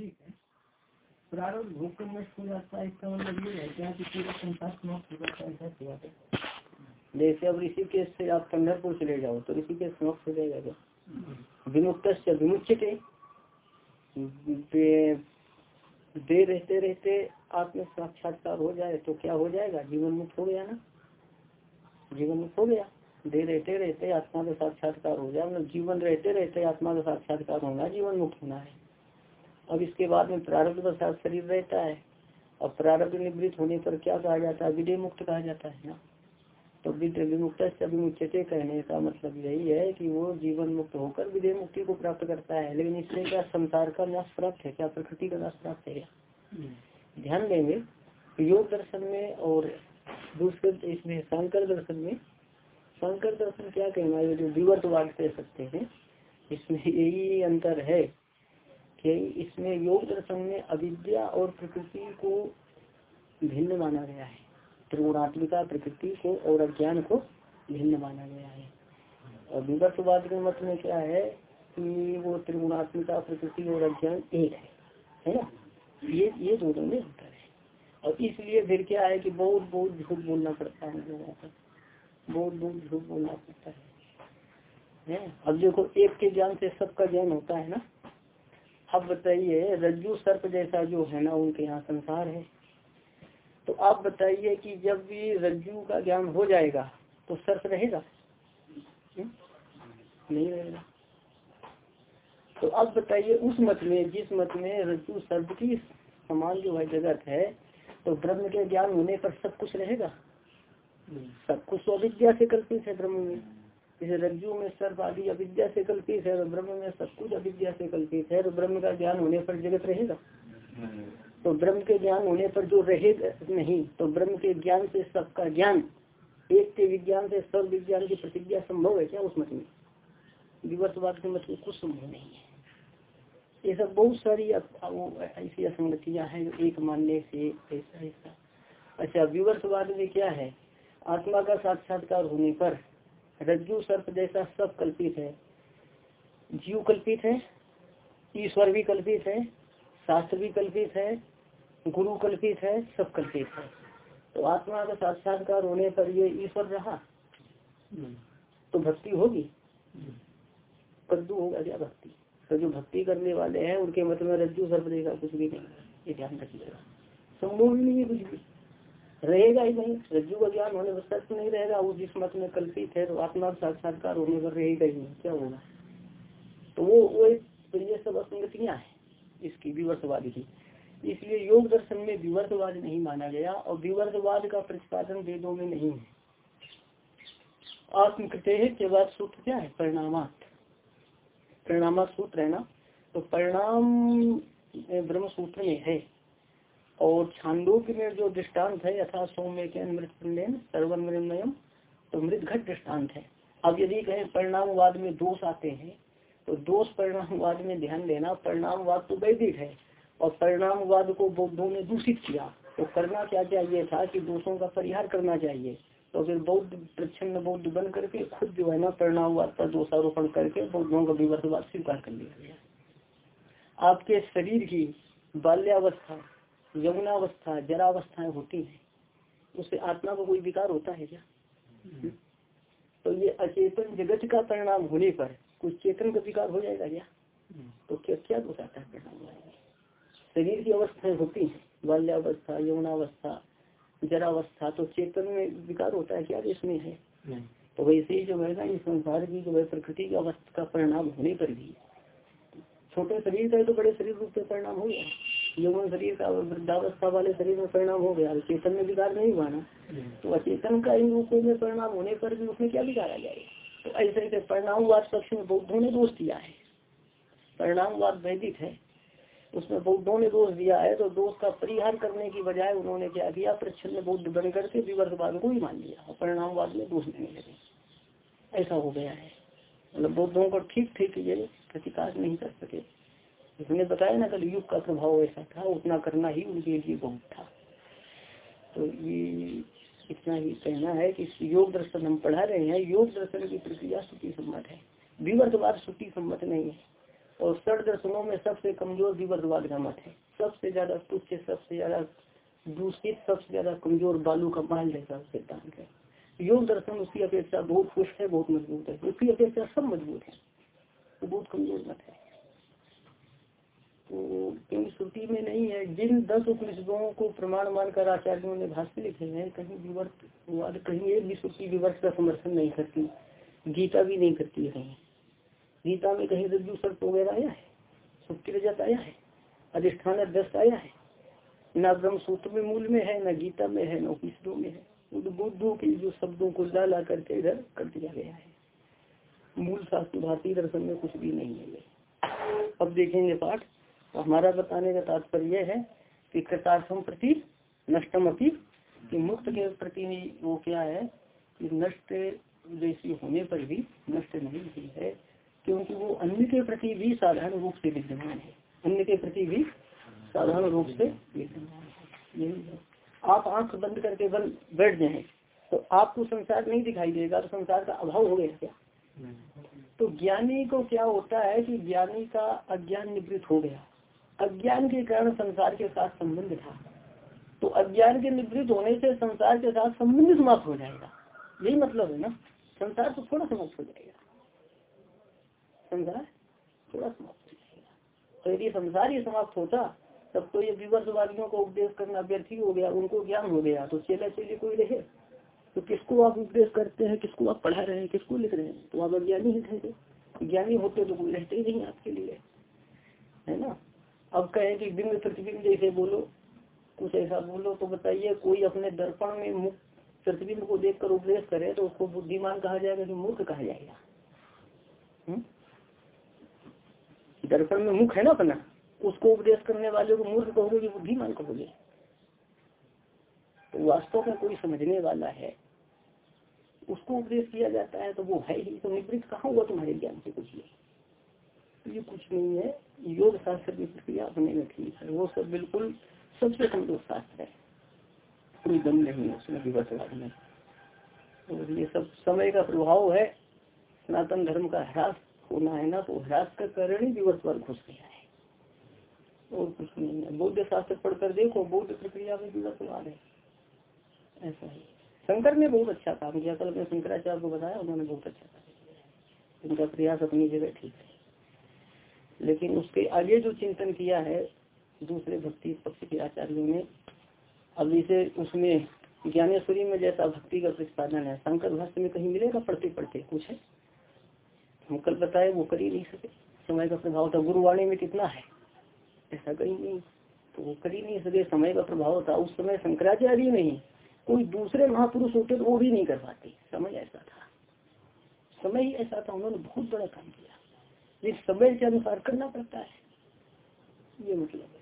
ठीक है। प्रारंभ भोग कर नष्ट हो जाता है इसका मतलब ये है क्या कि पूरा संसार समाप्त हो जाता है ऐसा बात है। जैसे अब ऋषिकेश से आप पंडरपुर चले जाओ तो ऋषिकेश समाप्त हो जाएगा क्या? विमुक्त से विमुचित दे रहते रहते आत्म साक्षात्कार हो जाए तो क्या हो जाएगा? जीवन मुक्त हो गया ना? जीवन मुक्त हो गया। दे रहते रहते आत्मा का साक्षात्कार हो जाए मतलब जीवन रहते रहते आत्मा का साक्षात्कार होना जीवन मुक्त होना है। अब इसके बाद में प्रारब्ध का साथ शरीर रहता है। और प्रारब्ध निवृत्त होने पर क्या कहा जाता है? विदय मुक्त कहा जाता है ना तो विमुक्त विमुचते कहने का मतलब यही है कि वो जीवन मुक्त होकर विदय मुक्ति को प्राप्त करता है। लेकिन इससे क्या संसार का नाश प्राप्त है? क्या प्रकृति का नाश प्राप्त है। ध्यान देंगे योग दर्शन में और दूसरे इसमें शंकर दर्शन में, शंकर दर्शन क्या कहना है? जो विवर्तवाद कह सकते हैं, इसमें यही अंतर है कि इसमें योग दर्शन में अविद्या और प्रकृति को भिन्न माना गया है। त्रिगुणात्मिका प्रकृति को और अज्ञान को भिन्न माना गया है। और विवर्तवाद के मत में क्या है कि वो त्रिगुणात्मिका प्रकृति और अज्ञान एक है है ना? ये ये दोनों में होता है। और इसलिए फिर क्या है कि बहुत बहुत झूठ बोलना पड़ता है लोगों को। बहुत बहुत झूठ बोलना पड़ता है। है? अब देखो, एक के ज्ञान से सबका ज्ञान होता है ना? अब बताइए रज्जु सर्प जैसा जो है ना उनके यहाँ संसार है। तो आप बताइए कि जब भी रज्जु का ज्ञान हो जाएगा तो सर्प रहेगा? हम्म? नहीं रहेगा। तो अब बताइए उस मत में जिस मत में रज्जु सर्प की समान जो है जगत है तो ब्रह्म के ज्ञान होने पर सब कुछ रहेगा? सब कुछ तो अविद्या से कल्पित है ब्रह्म में। जैसे रज्जु में सर्प आदि अविद्या से कल्पित है ब्रह्म में सब कुछ अविद्या से कल्पित है तो ब्रह्म का ज्ञान होने पर जगत रहेगा। तो ब्रह्म के ज्ञान होने पर जो रहेगा नहीं तो ब्रह्म के ज्ञान से सबका ज्ञान, एक के विज्ञान से सब विज्ञान की प्रतिज्ञा संभव है क्या उस मत में? विवर्तवाद के मत में कुछ संभव नहीं है। ये सब बहुत सारी ऐसी असंगतियाँ हैं जो एक मानने से ऐसा ऐसा। अच्छा विवर्तवाद में क्या है? आत्मा का साक्षात्कार होने पर रज्जु सर्प जैसा सब कल्पित है। जीव कल्पित है ईश्वर भी कल्पित है शास्त्र भी कल्पित है गुरु कल्पित है सब कल्पित है। तो आत्मा का साक्षात्कार होने पर ये ईश्वर रहा? तो भक्ति होगी? कद्दू होगा क्या भक्ति? तो जो भक्ति करने वाले हैं उनके मत में रज्जु सर्प देगा कुछ भी नहीं ये ध्यान रखिएगा। संभव नहीं है कुछ भी। रहेगा ही नहीं रज्जु का ज्ञान होने पर सर्प नहीं रहेगा, वो जिस मत में कल्पित है तो आत्मा साक्षात्कार होने पर रहेगा ही नहीं। क्या होगा? तो वो वो तो ये सब असंगतियाँ है, इसकी विवर्तवाद की। इसलिए योग दर्शन में विवर्तवाद नहीं माना गया और विवर्तवाद का प्रतिपादन वेदों में नहीं है। आत्मकृत्य के बाद सूत्र क्या है? परिणामात। परिणाम सूत्र है ना? तो परिणाम, ब्रह्म सूत्र में है। और छांदोग्य में जो दृष्टांत है, यथा सौम्य के मृत सर्वन तो मृत घट दृष्टांत है। अब यदि कहें परिणामवाद में दोष आते हैं तो दोष परिणामवाद में ध्यान देना, परिणामवाद तो वैदिक है, और परिणामवाद को बौद्धों ने दूषित किया। तो करना क्या चाहिए था कि दोषों का परिहार करना चाहिए? तो फिर बौद्ध, प्रच्छन्न बौद्ध बन करके खुद जो है ना परिणामवाद पर दोषारोपण करके बौद्धों का विवर्तवाद स्वीकार कर लिया गया। आपके शरीर की बाल्यावस्था यमुनावस्था जरावस्थाएँ होती है। उससे आत्मा को कोई विकार होता है क्या? हम्म। तो ये अचेतन जगत का परिणाम होने पर कुछ चेतन का विकार हो जाएगा क्या? तो क्या क्या आता है शरीर की अवस्थाएँ होती है। बाल्यावस्था यमुनावस्था जरावस्था तो चेतन में विकार होता है क्या इसमें है? तो वैसे ही जो है ना इस संसार की जो है प्रकृति की अवस्था का परिणाम होने पर भी छोटे शरीर का तो बड़े शरीर रूप से परिणाम हो गया। यौवन शरीर का वृद्धावस्था वाले शरीर में परिणाम हो गया। चेतन में विकार नहीं हुआ ना। तो अचेतन का इन रूपों में परिणाम होने पर भी उसमें क्या विकार आ जाएगा तो ऐसे ऐसे परिणामवाद पक्ष में बौद्धों ने दोष दिया है। परिणामवाद वैदिक है। उसमें बौद्धों ने दोष दिया है तो दोष का परिहार करने की बजाय उन्होंने क्या किया? प्रच्छन्न बौद्ध बन करके विवर्तवाद को ही मान लिया और परिणामवाद में दोष देने लगे। ऐसा हो गया है। मतलब बौद्धों को ठीक ठीक ये प्रतिकार नहीं कर सके। इसने बताया ना, कल युग का प्रभाव ऐसा था, उतना करना ही उनके लिए बहुत था। तो ये इतना ही कहना है कि योग दर्शन हम पढ़ा रहे हैं, योग दर्शन की प्रक्रिया श्रुति सम्मत है। विवर्तवाद श्रुति सम्मत नहीं है। और षड दर्शनों में सबसे कमज़ोर विवर्तवाद का मत है। सबसे ज़्यादा तुच्छ, सबसे ज़्यादा दूषित, सबसे ज़्यादा कमज़ोर बालू का माल जैसा सिद्धांत है। योग दर्शन उसकी अपेक्षा बहुत पुष्ट है, बहुत मज़बूत है। उसकी अपेक्षा सब मज़बूत है। बहुत कमज़ोर मत है। तो क्योंकि श्रुति में नहीं है। जिन दस उपनिषदों को प्रमाण मानकर आचार्यों ने भाष्य लिखे हैं, कहीं विवर्त कहीं एक भी श्रुति विवर्त का समर्थन नहीं करती, गीता भी नहीं करती है। कहीं गीता में कहीं रज्जु सर्प वगैरह आया है? सुक्ति रजत आया है? अधिष्ठान दस्त आया है? न ब्रह्म सूत्र में मूल में है, न गीता में है, न उपनिषदों में है। बुद्धों के जो शब्दों को ला ला करके इधर कर दिया गया है। मूल शास्त्र, भारतीय दर्शन में कुछ भी नहीं है। अब देखेंगे पाठ। तो हमारा बताने का तात्पर्य है कि कृतार्थम प्रति नष्टम अपी कि मुक्त के प्रति वो क्या है कि नष्ट जैसी होने पर भी नष्ट नहीं हुई है क्योंकि वो अन्य के प्रति भी साधारण रूप से विद्यमान है। अन्य के प्रति भी साधारण रूप से विद्यमान है। यही है। आप आँख बंद करके बंद बैठ जाए तो आपको संसार नहीं दिखाई देगा तो संसार का अभाव हो गया क्या? तो ज्ञानी को क्या होता है कि ज्ञानी का अज्ञान निवृत्त हो गया। अज्ञान के कारण संसार के साथ संबंध था। तो अज्ञान के निवृत्त होने से संसार के साथ संबंध समाप्त हो जाएगा। यही मतलब है ना? संसार तो थोड़ा समाप्त हो जाएगा। संसार थोड़ा समाप्त हो जाएगा। तो यदि संसार ही समाप्त होता, तब तो ये विवर्तवादियों को उपदेश करना व्यर्थी हो गया, उनको ज्ञान हो गया तो चेला चेले कोई रहे। तो किसको आप उपदेश करते हैं? किसको आप पढ़ा रहे हैं? किसको लिख रहे हैं? तो आप अज्ञानी ही थे। ज्ञानी होते तो कोई रहते ही नहीं आपके लिए। है ना? अब कहें कि बिंब प्रतिबिंब जैसे बोलो, कुछ ऐसा बोलो तो बताइए, कोई अपने दर्पण में मुख, प्रतिबिंब को देखकर उपदेश करे तो उसको बुद्धिमान कहा जाएगा कि मूर्ख कहा जाएगा। हम्म? दर्पण में मुख है ना अपना, उसको उपदेश करने वाले को मूर्ख कहोगे कि बुद्धिमान कहोगे। तो वास्तव में कोई समझने वाला है, उसको उपदेश किया जाता है तो वो है ही तो निवृत्त कहाँ हुआ तुम्हारे ज्ञान से कुछ नहीं ये कुछ नहीं है। योग शास्त्र की प्रक्रिया अपने में ठीक है। वो सब बिल्कुल सबसे कमज़ोर शास्त्र है। कोई दम नहीं है उसमें विवसवाद में तो ये सब समय का प्रभाव है। सनातन धर्म का ह्रास होना है ना तो ह्रास का कारण ही विवसवाद घुस गया है। और कुछ नहीं है। बौद्ध शास्त्र पढ़कर देखो, बौद्ध प्रक्रिया में विवसवाद है। ऐसा ही शंकर ने बहुत अच्छा काम किया। कल अपने शंकराचार्य को बताया, उन्होंने बहुत अच्छा काम किया। उनका प्रयास अपनी जगह ठीक है। लेकिन उसके आगे जो चिंतन किया है, दूसरे भक्ति पक्ष के आचार्यों ने, अब इसे उसमें ज्ञानेश्वरी में जैसा भक्ति का प्रतिपादन है, शंकर भाष्य में कहीं मिलेगा? पढ़ते पढ़ते, कुछ है? हम कल बताए, वो कर ही नहीं सके। समय का प्रभाव था, गुरुवाणी में कितना है? ऐसा कहीं नहीं। तो वो कर ही नहीं सके, समय का प्रभाव था। उस समय शंकराचार्य नहीं, कोई दूसरे महापुरुष होते तो वो भी नहीं कर पाते। समय ऐसा था। समय ही ऐसा था, उन्होंने बहुत बड़ा काम किया। समय के अनुसार करना पड़ता है। ये मतलब है।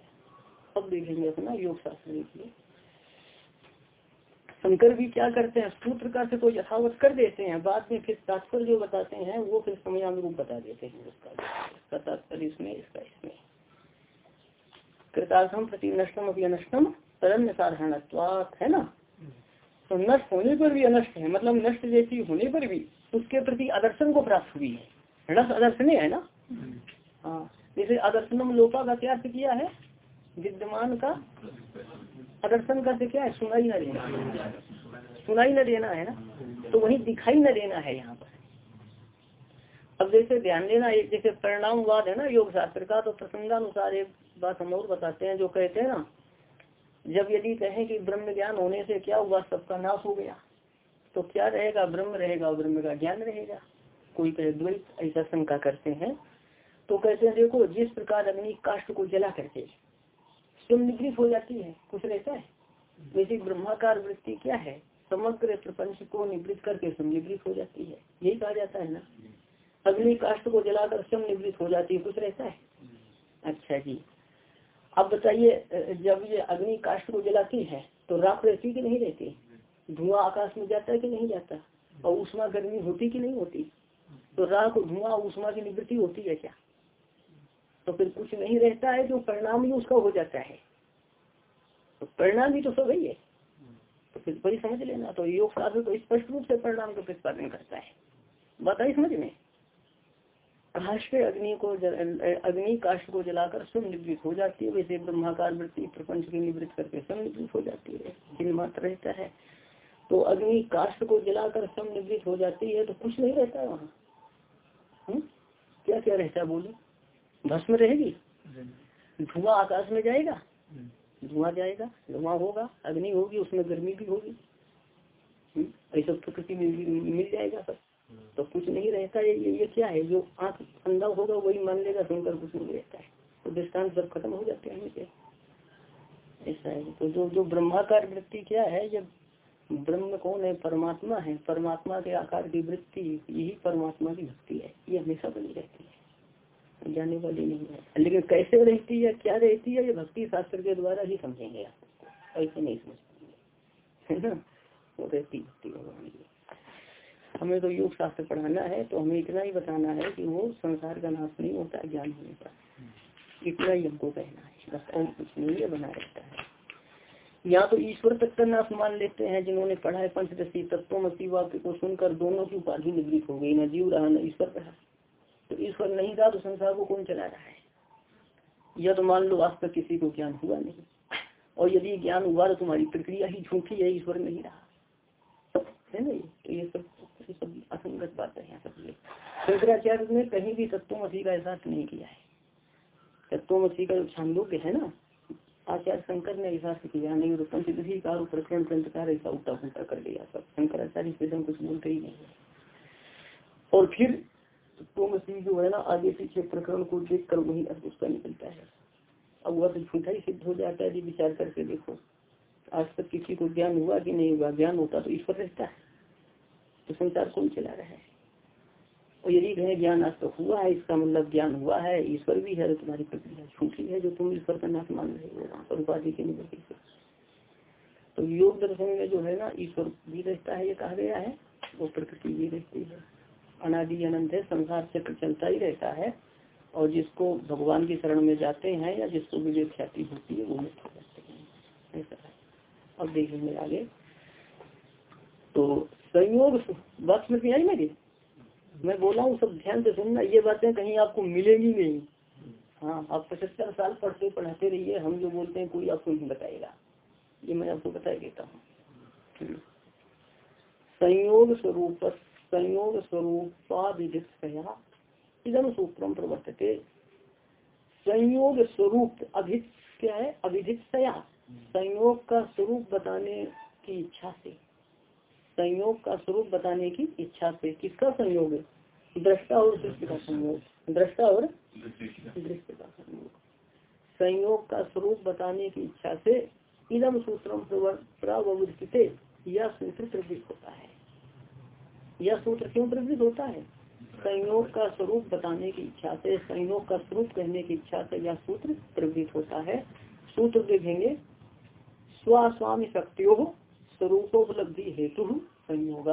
अब देखेंगे अपना योग शास्त्र देखिए शंकर भी क्या करते हैं? सूत्र का से तो यथावत कर देते हैं। बाद में फिर तात्पर्य जो बताते हैं, वो फिर समय अनुरूप बता देते हैं उसका। तात्पर्य इसमें, इसका इसमें। कृतार्थम प्रति नष्टम अभी अनष्टम तरन्य साधारण है ना? तो नष्ट होने पर भी अनष्ट है। मतलब नष्ट जैसी होने पर भी उसके प्रति आदर्शन को प्राप्त हुई है। रस आदर्शनीय है ना? हाँ। जैसे अदर्शनम लोपा का क्या किया है? विद्यमान का अदर्शन का क्या है? सुनाई न देना। सुनाई न देना है ना? तो वही दिखाई न देना है यहाँ पर। अब जैसे ध्यान देना एक जैसे परिणामवाद है ना योग शास्त्र का तो प्रसंगानुसार एक बात हम और बताते हैं जो कहते हैं ना जब यदि कहें कि ब्रह्म ज्ञान होने से क्या हुआ सबका नाश हो गया तो क्या रहेगा? ब्रह्म रहेगा ब्रह्म का ज्ञान रहेगा। कोई द्वैत ऐसा शंका करते हैं। तो कहते हैं, देखो, जिस प्रकार अग्नि काष्ट को जला करके स्वयं निगृत हो जाती है, कुछ रहता है? वैसे ब्रह्माकार वृत्ति क्या है? समग्र प्रपंच को निवृत्त करके स्वयं हो जाती है। यही कहा जाता है ना? अग्नि काष्ट को जलाकर स्वयं निवृत्त हो जाती है, कुछ रहता है? अच्छा जी। अब बताइए, जब ये अग्नि काष्ट को जलाती है तो राख रहती कि नहीं रहती? धुआँ आकाश में जाता है कि नहीं जाता? और उष्मा गर्मी होती कि नहीं होती? तो राख धुआँ, उष्मा की निवृत्ति होती है क्या? तो फिर कुछ नहीं रहता है जो परिणाम ही उसका हो जाता है। तो परिणाम ही तो सब ही तो फिर वही समझ लेना। तो योग शास्त्र तो स्पष्ट रूप से परिणाम का प्रतिपादन करता है। बताइए समझ में? राष्ट्र अग्नि को अग्नि काष्ट को जलाकर स्वयं निवृत्त हो जाती है। वैसे ब्रह्माकार वृत्ति प्रपंच की निवृत्त करके स्वयं निवृत्त हो जाती है। जिन मात्र रहता है। तो अग्नि काष्ट को जलाकर स्वयं निवृत्त हो जाती है तो कुछ नहीं रहता है वहाँ? क्या क्या रहता है बोले? भस्म रहेगी? धुआँ आकाश में जाएगा? धुआँ जाएगा, धुआँ होगा, अग्नि होगी, उसमें गर्मी भी होगी। हम्म? ऐसा प्रकृति में मिल जाएगा सब। तो कुछ नहीं रहता है, ये ये क्या है? जो आँख अंधा होगा, वही मान लेगा, सुनकर कुछ नहीं रहता है। तो दृष्टांत सब खत्म हो जाते हैं। ऐसा है। तो जो जो ब्रह्माकार वृत्ति क्या है, जब ब्रह्म कौन है? परमात्मा है। परमात्मा के आकार की वृत्ति यही परमात्मा की भक्ति है। ये हमेशा बनी रहती है। जाने वाली नहीं है। लेकिन कैसे रहती है, क्या रहती है, ये भक्ति शास्त्र के द्वारा ही समझेंगे आप। ऐसे नहीं समझ पाएँगे। है ना? वो रहती भक्ति की हमें तो योग शास्त्र पढ़ाना है तो हमें इतना ही बताना है कि वो संसार का नाश नहीं होता, ज्ञान होने पर इतना ही हमको कहना है। बस और कुछ नहीं है, बना रहता है। या तो ईश्वर तक का नाश मान लेते हैं, जिन्होंने पढ़ा है पंचदशी तत्व मसी वाक्य को सुनकर दोनों की उपाधि निवृत्त हो गई, न जीव रहा, न ईश्वर रहा। तो ईश्वर नहीं रहा तो संसार को कौन चला रहा है? यह तो मान लो आज तक किसी को ज्ञान हुआ नहीं। और यदि ज्ञान हुआ तो तुम्हारी प्रक्रिया ही झूठी है, ईश्वर नहीं रहा। है ना तो ये सब ये सब असंगत बात है सब ये। शंकराचार्य ने कहीं भी तत्वमसी का एहसास नहीं किया है। तत्वमसी का जो छांदोग्य है ना आचार्य शंकर ने एहसास किया नहीं तो पंचदशी कार प्रकरण ऐसा उल्टा पुलटा कर लिया सब। शंकराचार्य से कुछ बोलते ही नहीं। और फिर तत्वमसी जो है ना, आगे पीछे प्रकरण को देख कर वही अर्थ उसका निकलता है। अब वह तो झूठा ही सिद्ध हो जाता है, जी विचार करके देखो। आज तक किसी को ज्ञान हुआ कि नहीं हुआ, ज्ञान होता तो ईश्वर रहता है। तो संसार कौन चला रहा है? और यदि कहे ज्ञान आज हुआ है, इसका मतलब ज्ञान हुआ है, ईश्वर भी है तो तुम्हारी प्रक्रिया झूठी है, जो तुम ईश्वर का नाश मान रहे हो, वहाँ पर उपाधि के निवृत्ति से तो योग दर्शन में जो है ना, ईश्वर भी रहता है, ये कहा गया है, वो प्रकृति भी रहती है। अनादि अनंत है, संसार चक्र चलता ही रहता है, और जिसको भगवान की शरण में जाते हैं, या जिसको विवेक ख्याति होती है, वो मुक्त हो जाते हैं। ऐसा है। देखेंगे आगे। तो संयोग समझ में आई मेरी? मैं बोला हूँ, सब ध्यान से सुनना, ये बातें कहीं आपको मिलेगी नहीं। हाँ आप पचहत्तर साल पढ़ते, पढ़ाते रहिए, हम जो बोलते हैं, कोई आपको नहीं बताएगा। ये मैं आपको बता देता हूँ। हम्म। संयोग स्वरूप, संयोग स्वरूपाधिकया इधम सूत्रम प्रवर्तते। संयोग स्वरूप अधिक क्या है? अभिधिकया संयोग का स्वरूप बताने की इच्छा से। संयोग का स्वरूप बताने की इच्छा से। किसका संयोग? है दृष्टा और दृष्टि का संयोग। दृष्टा और दृष्टि का संयोग। संयोग का स्वरूप बताने की इच्छा से इदम सूत्रम प्रवृत्त यह सूत्र प्रवृत्त होता है। यह सूत्र क्यों प्रवृत्त होता है? संयोग का स्वरूप बताने की इच्छा से, संयोग का स्वरूप कहने की इच्छा से यह सूत्र प्रवृत्त होता है। सूत्र देखेंगे। स्वस्वामी शक्तियों स्वरूपोपलब्धि हेतु संयोग।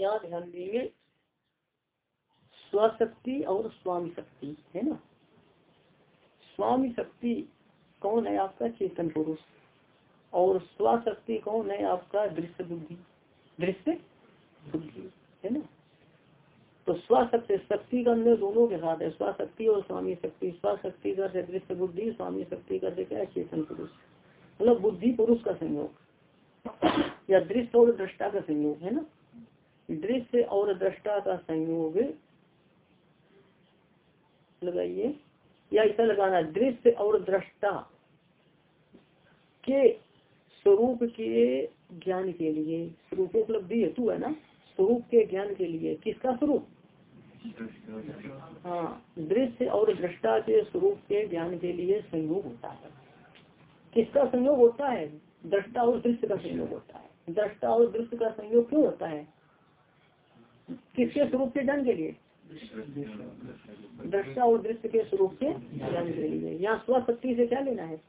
यहाँ ध्यान देंगे, स्वशक्ति और स्वामी शक्ति है ना? स्वामी शक्ति कौन है आपका? चेतन पुरुष। और स्वशक्ति कौन है आपका? दृश्य बुद्धि दृश्य बुद्धि है ना? तो स्वशक्ति, शक्ति का अंदर दोनों के साथ है। स्वशक्ति और स्वामी शक्ति। स्वशक्ति का दृश्य बुद्धि, स्वामी शक्ति का क्या चेतन पुरुष। मतलब बुद्धि पुरुष का संयोग। या दृश्य और दृष्टा का संयोग, है ना? दृश्य और दृष्टा का संयोग लगाइए। या ऐसा लगाना दृश्य और दृष्टा के स्वरूप के ज्ञान के लिए। स्वरूप उपलब्धि हेतु है ना? स्वरूप के ज्ञान के लिए। किसका स्वरूप? हाँ दृश्य और दृष्टा के स्वरूप के ज्ञान के लिए संयोग होता है। किसका संयोग होता है? दृष्टा और दृश्य का संयोग होता है। दृष्टा और दृश्य का संयोग क्यों होता है? किसके स्वरूप के ज्ञान के लिए? दृष्टा और दृश्य के स्वरूप के ज्ञान के लिए। यहाँ स्वशक्ति से क्या लेना है?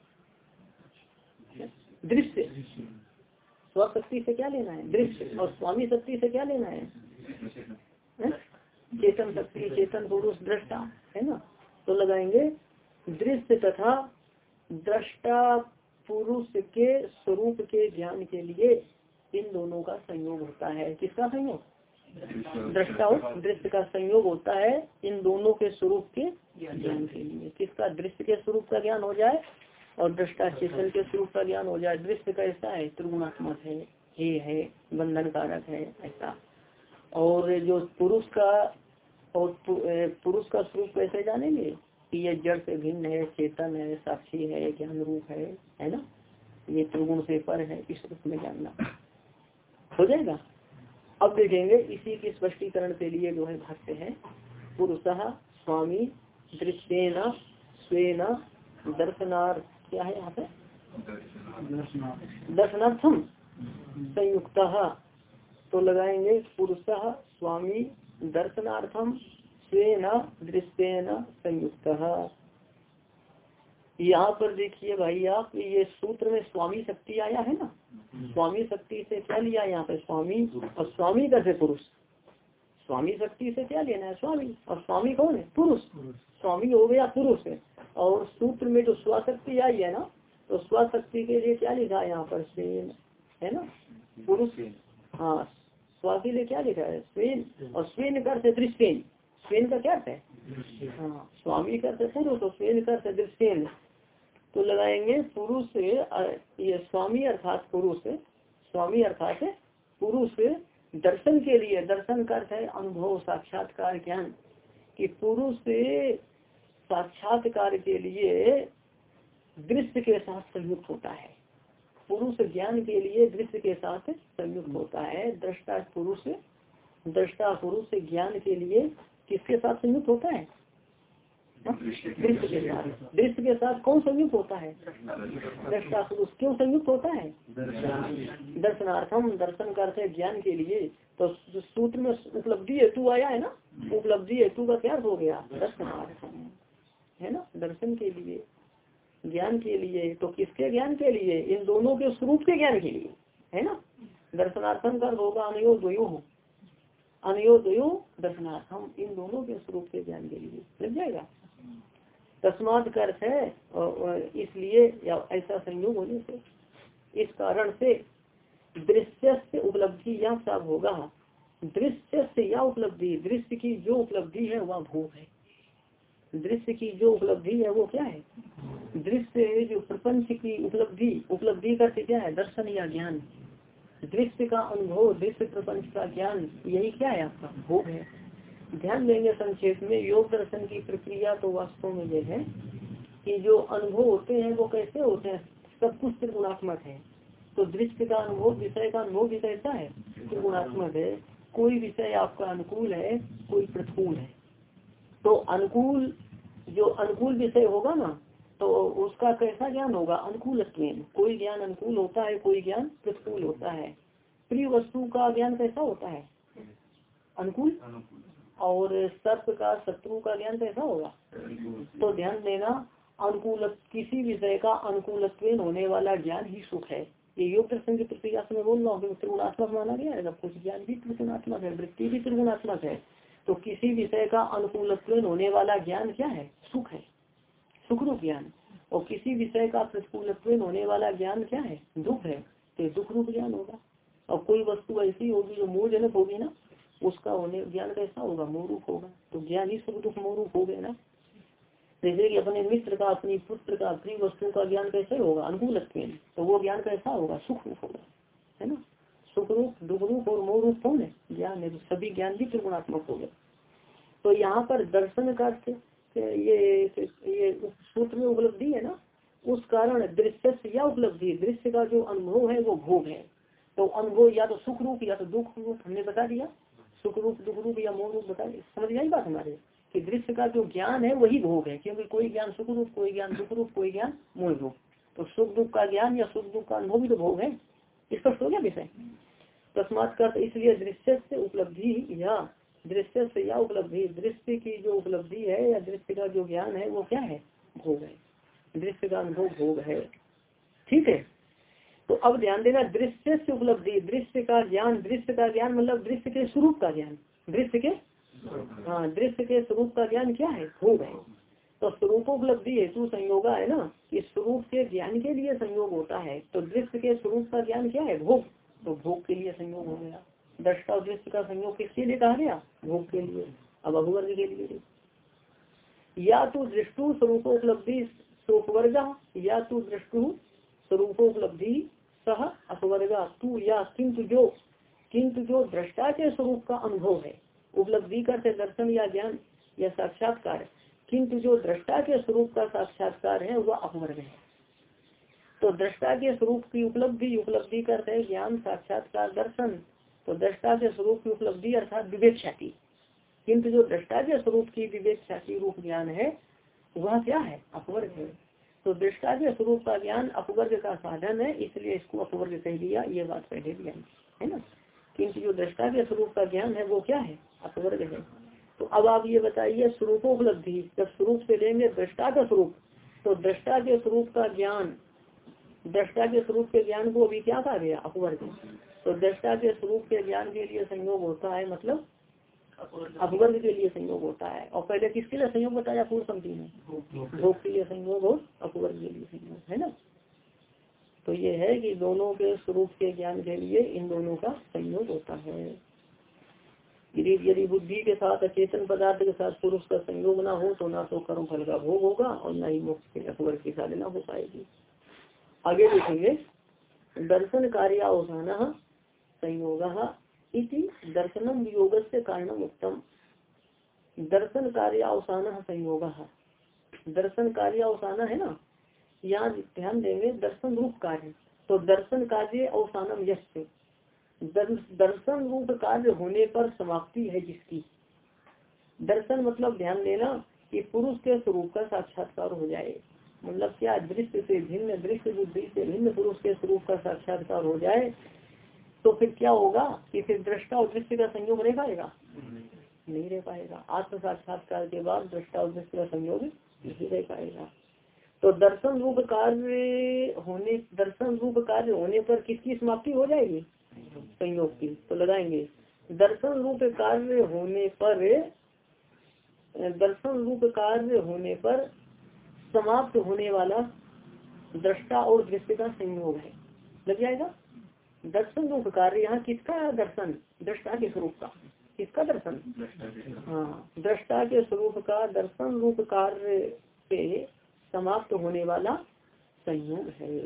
दृश्य। स्वशक्ति से क्या लेना है? दृश्य। और स्वामी शक्ति से क्या लेना है? चेतन शक्ति, चेतन पुरुष, दृष्टा, है ना? तो लगाएँगे दृश्य तथा दृष्टा पुरुष के स्वरूप के ज्ञान के लिए इन दोनों का संयोग होता है। किसका संयोग? दृष्टा और दृश्य का संयोग होता है इन दोनों के स्वरूप के ज्ञान के लिए। किसका? दृश्य के स्वरूप का ज्ञान हो जाए और दृष्टा चेतन के स्वरूप का ज्ञान हो जाए। दृश्य कैसा है? त्रिगुणात्मक है हे है बंधन कारक है, ऐसा। और जो पुरुष का और पुरुष का स्वरूप कैसे जानेंगे कि ये जड़ से भिन्न है चेतन है साक्षी है ज्ञान रूप है है ना? ये त्रिगुण से पर है इस रूप में जानना। हो जाएगा? अब देखेंगे इसी के स्पष्टीकरण के लिए जो है भाष्य है पुरुष स्वामी दृश्यन स्वेन दर्शनार्थ क्या है यहाँ पे? दर्शनार्थम संयुक्त। तो लगाएँगे पुरुष स्वामी दर्शनार्थम स्वेन दृश्यन संयुक्त। यहाँ पर देखिए भाई, आप ये सूत्र में स्वामी शक्ति आया है ना? स्वामी शक्ति से क्या लिया यहाँ पे? स्वामी और स्वामी कैसे पुरुष। स्वामी शक्ति से क्या लेना है? स्वामी। और स्वामी कौन है? पुरुष। स्वामी हो गया पुरुष। है और सूत्र में जो स्वशक्ति आई है ना तो स्वशक्ति के लिए क्या लिखा है यहाँ पर? स्वेन। है ना? पुरुष। हाँ स्वाति लिए क्या लिखा है? स्वेन। और स्वेन करते दृश्यन स्वेन का क्या है? हाँ स्वामी करते पुरुष और स्वेन करते दृश्यन तो लगाएँगे पुरुष ये स्वामी अर्थात पुरुष स्वामी अर्थात पुरुष दर्शन के लिए। दर्शन करते है अनुभव साक्षात्कार ज्ञान। कि पुरुष साक्षात्कार के लिए दृश्य के साथ संयुक्त होता है। पुरुष ज्ञान के लिए दृश्य के साथ संयुक्त होता है। दृष्टा पुरुष दृष्टा पुरुष ज्ञान के लिए किसके साथ संयुक्त होता है? दृश्य के साथ। दृश्य के साथ कौन संयुक्त होता है? दृष्टा पुरुष क्यों संयुक्त होता है? दर्शनार्थम दर्शन करते ज्ञान के लिए। तो सूत्र में उपलब्धि हेतु आया है ना? उपलब्धि हेतु का क्या हो गया? दर्शनार्थम। है ना? दर्शन के लिए। ज्ञान के लिए तो किसके ज्ञान के लिए? इन दोनों के स्वरूप के ज्ञान के लिए, है ना? दर्शनार्थम का होगा अनयो द्वयो अनयो द्वयो दर्शनार्थम इन दोनों के स्वरूप के ज्ञान के लिए। लग जाएगा? तस्मात का अर्थ है इसलिए, या ऐसा संयोग होने से, इस कारण से दृश्य से उपलब्धि या सब होगा। दृश्य से या उपलब्धि, दृश्य की जो उपलब्धि है, वह भोग है। दृश्य की जो उपलब्धि है, वो क्या है? दृश्य जो प्रपंच की उपलब्धि उपलब्धि का क्या है? दर्शन या ज्ञान। दृश्य का अनुभव, दृश्य प्रपंच का ज्ञान, यही क्या है आपका? भोग है। ध्यान देंगे संक्षेप में, योग दर्शन की प्रक्रिया तो वास्तव में यह है कि जो अनुभव होते हैं, वो कैसे होते हैं? सब कुछ त्रिगुणात्मक है। तो दृश्य का अनुभव, विषय का अनुभव भी कैसा है? त्रिगुणात्मक है। कोई विषय आपका अनुकूल है, कोई प्रतिकूल है। तो अनुकूल, जो अनुकूल विषय होगा ना तो उसका कैसा ज्ञान होगा? अनुकूल कोई ज्ञान अनुकूल होता है, कोई ज्ञान प्रतिकूल होता है। प्रिय वस्तु का ज्ञान कैसा होता है? अनुकूल? और सर्प का, शत्रु का ज्ञान कैसा होगा? तो ध्यान देना अनुकूल किसी विषय का अनुकूल होने वाला ज्ञान ही सुख है। ये योग दर्शन की प्रक्रिया से मैं बोल रहा हूँ त्रिगुणात्मक माना गया है। सब कुछ ज्ञान भी त्रिगुणात्मक है, वृत्ति भी त्रिगुणात्मक है तो किसी विषय का अनुकूल होने वाला ज्ञान क्या है? सुख है। सुख रूप ज्ञान। और किसी विषय का प्रतिकूल होने वाला ज्ञान क्या है? दुख है। तो दुख रूप ज्ञान होगा। और कोई वस्तु ऐसी होगी जो मूल जनक होगी ना, उसका होने, ज्ञान कैसा होगा? मोरूप होगा। तो ज्ञान ही सुख दुख मोरूप हो गए ना। जैसे कि अपने मित्र का, अपनी पुत्र का, अपनी वस्तु का ज्ञान कैसे होगा? अनुकूल तो वो ज्ञान कैसा होगा? सुख रूप होगा। है ना? सुख रूप दुख रूप और मोह रूप कौन है ज्ञान है तो सभी ज्ञान भी त्रिगुणात्मक हो गए। तो यहाँ पर दर्शन का ये ये सूत्र में उपलब्धि है ना, उस कारण दृश्य से या उपलब्धि दृश्य का जो अनुभव है वो भोग है। तो अनुभव या तो सुख रूप या तो दुख रूप हमने बता दिया। सुख रूप दुख रूप या मोह रूप बता दिया। समझ आई बात हमारे? कि दृश्य का जो ज्ञान है वही भोग है, क्योंकि कोई ज्ञान सुख रूप कोई ज्ञान दुख रूप कोई ज्ञान मोह रूप तो सुख दुख का ज्ञान या सुख दुख का अनुभव भी तो भोग है। स्पष्ट हो गया विषय? तस्मात कर इसलिए दृश्य से उपलब्धि या दृश्य से या उपलब्धि दृश्य की जो उपलब्धि है या दृश्य का जो ज्ञान है वो क्या है? भोग है। दृश्य का अनुभव भोग है। ठीक है? तो अब ध्यान देना दृश्य से उपलब्धि दृश्य का ज्ञान दृश्य का ज्ञान मतलब दृश्य के स्वरूप का ज्ञान। दृश्य के? हाँ दृश्य के स्वरूप का ज्ञान क्या है? भोग है। तो स्वरूप उपलब्धि हेतु संयोग है ना, कि स्वरूप के ज्ञान के लिए संयोग होता है। तो दृश्य के स्वरूप का ज्ञान क्या है? भोग। तो भोग के लिए संयोग हो गया। दृष्टा और दृष्टि का संयोग किसके लिए कहा गया? भोग के लिए। अब अभुवर्ग के लिए। या तो दृष्टु स्वरूपोपलब्धि सोपवर्ग या तो दृष्टु स्वरूपोपलब्धि सह अपवर्ग। तू या किंतु जो किंतु जो दृष्टा के स्वरूप का अनुभव है। उपलब्धि करते दर्शन या ज्ञान या साक्षात्कार। किंतु जो दृष्टा के स्वरूप का साक्षात्कार है, वह अपवर्ग है। तो दृष्टा के स्वरूप की उपलब्धि उपलब्धि करते हैं ज्ञान, साक्षात्कार, दर्शन। तो दृष्टा के स्वरूप की उपलब्धि अर्थात विवेक ख्याति किंतु जो दृष्टा के स्वरूप की विवेक ख्याति रूप ज्ञान है, वह क्या है? अपवर्ग है। तो दृष्टा के स्वरूप का ज्ञान अपवर्ग का साधन है, इसलिए इसको अपवर्ग कह दिया, ये बात पहले भी है ना? किंतु जो दृष्टा के स्वरूप का ज्ञान है, वो क्या है? अपवर्ग है। तो अब आप ये बताइए स्वरूपोपलब्धि जब स्वरूप से लेंगे दृष्टा का स्वरूप तो दृष्टा के स्वरूप का ज्ञान दृष्टा के स्वरूप के ज्ञान को अभी क्या कहा गया? अपवर्ग। तो दृष्टा के स्वरूप के ज्ञान के लिए संयोग होता है मतलब अपवर्ग के लिए संयोग होता है। और पहले किसके लिए संयोग बताया? पूर्व पंक्ति में। भोग के लिए संयोग और अपवर्ग के लिए संयोग है ना? तो ये है कि दोनों के स्वरूप के ज्ञान के लिए इन दोनों का संयोग होता है। यदि यदि बुद्धि के साथ, अचेतन पदार्थ के साथ पुरुष का संयोग ना हो तो ना तो कर्म फल का भोग होगा और न ही मोक्ष अकबर की साधना हो पाएगी। आगे देखेंगे। दर्शन कार्य अवसान संयोग इति दर्शनम योग से कारणम उत्तम दर्शन कार्य अवसान संयोग। दर्शन कार्य अवसान है ना? यहाँ ध्यान देंगे, दर्शन रूप कार्य। तो दर्शन कार्य अवसानम यश दर्शन रूप कार्य होने पर समाप्ति है जिसकी। दर्शन मतलब ध्यान देना कि पुरुष के स्वरूप का साक्षात्कार हो जाए। मतलब क्या? दृश्य से भिन्न, दृश्य बुद्धि से भिन्न पुरुष के स्वरूप का साक्षात्कार हो जाए तो फिर क्या होगा कि फिर दृष्टा और दृश्य का संयोग रह पाएगा? नहीं रह पाएगा। आत्म साक्षात्कार के बाद दृष्टा और दृश्य का संयोग नहीं रह पाएगा। तो दर्शन रूप कार्य होने, दर्शन रूप कार्य होने पर किसकी समाप्ति हो जाएगी? संयोग की तो लगाएँगे। दर्शन रूप कार्य होने पर दर्शन रूप कार्य होने पर समाप्त होने वाला दृष्टा और दृश्य का संयोग है। लग जाएगा? दर्शन रूप कार्य यहाँ किसका दर्शन? दृष्टा के स्वरूप का। किसका दर्शन? हाँ दृष्टा के स्वरूप का दर्शन रूप कार्य से समाप्त होने वाला संयोग है।